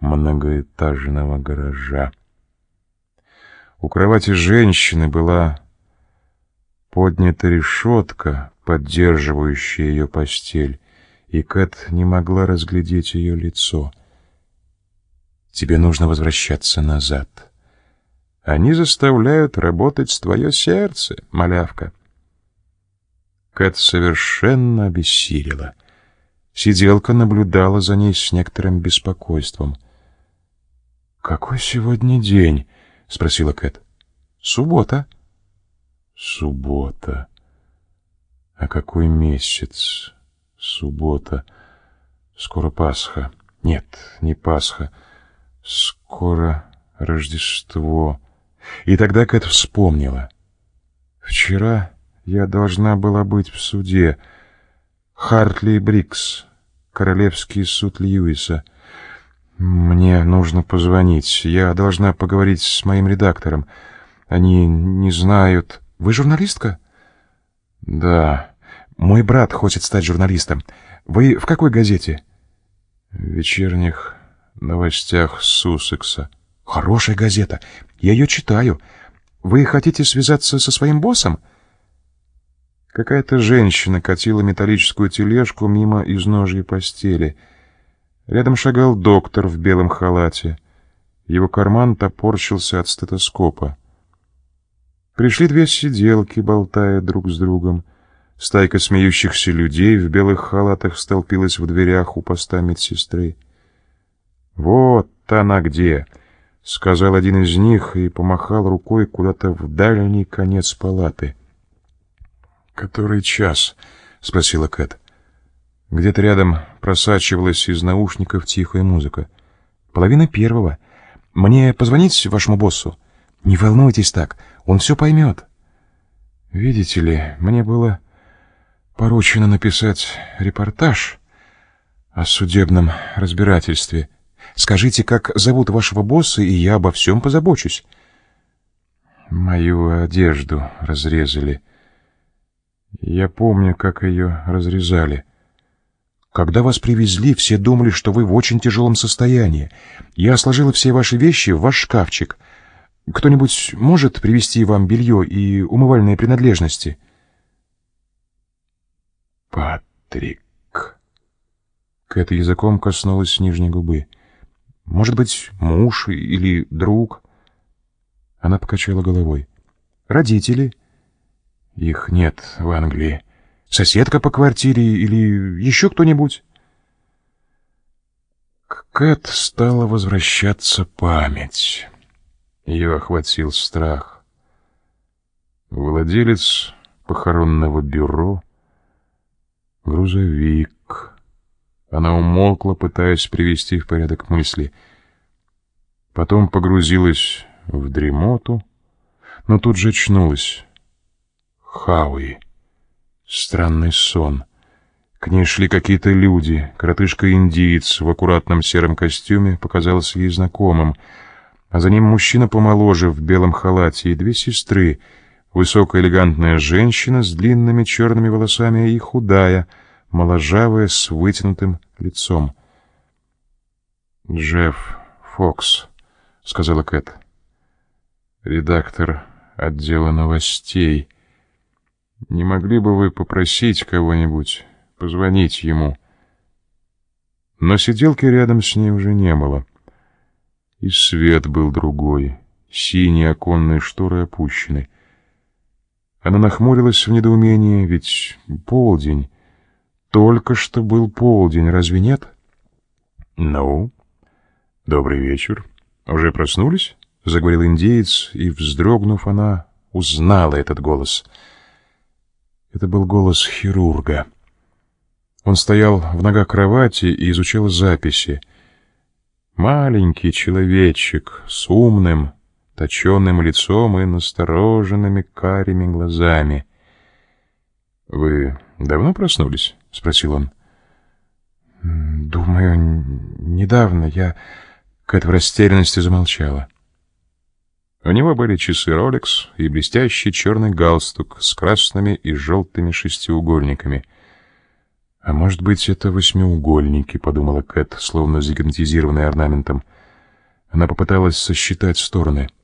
многоэтажного гаража. У кровати женщины была поднята решетка, поддерживающая ее постель, и Кэт не могла разглядеть ее лицо. «Тебе нужно возвращаться назад. Они заставляют работать твое сердце, малявка». Кэт совершенно обессилила. Сиделка наблюдала за ней с некоторым беспокойством. «Какой сегодня день?» — спросила Кэт. «Суббота». «Суббота. А какой месяц? Суббота. Скоро Пасха. Нет, не Пасха. Скоро Рождество». И тогда Кэт вспомнила. «Вчера я должна была быть в суде. Хартли Брикс, Королевский суд Льюиса. Мне нужно позвонить. Я должна поговорить с моим редактором. Они не знают... Вы журналистка? Да. Мой брат хочет стать журналистом. Вы в какой газете? В вечерних новостях Суссекса. Хорошая газета. Я ее читаю. Вы хотите связаться со своим боссом? Какая-то женщина катила металлическую тележку мимо изножья постели. Рядом шагал доктор в белом халате. Его карман топорщился от стетоскопа. Пришли две сиделки, болтая друг с другом. Стайка смеющихся людей в белых халатах столпилась в дверях у поста медсестры. «Вот она где!» — сказал один из них и помахал рукой куда-то в дальний конец палаты. «Который час?» — спросила Кэт. Где-то рядом просачивалась из наушников тихая музыка. «Половина первого. Мне позвонить вашему боссу?» «Не волнуйтесь так, он все поймет». «Видите ли, мне было поручено написать репортаж о судебном разбирательстве. Скажите, как зовут вашего босса, и я обо всем позабочусь». «Мою одежду разрезали. Я помню, как ее разрезали». Когда вас привезли, все думали, что вы в очень тяжелом состоянии. Я сложила все ваши вещи в ваш шкафчик. Кто-нибудь может привезти вам белье и умывальные принадлежности? Патрик. Кэт языком коснулась нижней губы. Может быть, муж или друг? Она покачала головой. Родители? Их нет в Англии. Соседка по квартире или еще кто-нибудь? К Кэт стала возвращаться память. Ее охватил страх. Владелец похоронного бюро, грузовик. Она умолкла, пытаясь привести в порядок мысли. Потом погрузилась в дремоту, но тут же очнулась. Хауи. Странный сон. К ней шли какие-то люди. Коротышка-индиец в аккуратном сером костюме показался ей знакомым — а за ним мужчина помоложе в белом халате и две сестры, высокая элегантная женщина с длинными черными волосами и худая, моложавая с вытянутым лицом. «Джефф Фокс», — сказала Кэт, — «редактор отдела новостей. Не могли бы вы попросить кого-нибудь позвонить ему?» Но сиделки рядом с ней уже не было. И свет был другой, синие оконные шторы опущены. Она нахмурилась в недоумении, ведь полдень. Только что был полдень, разве нет? «Ну, добрый вечер. Уже проснулись?» — заговорил индеец, и, вздрогнув, она узнала этот голос. Это был голос хирурга. Он стоял в ногах кровати и изучал записи — Маленький человечек с умным, точенным лицом и настороженными карими глазами. «Вы давно проснулись?» — спросил он. «Думаю, недавно. Я...» Кэт в растерянности замолчала. У него были часы Rolex и блестящий черный галстук с красными и желтыми шестиугольниками. «А может быть, это восьмиугольники», — подумала Кэт, словно загипнотизированная орнаментом. Она попыталась сосчитать стороны —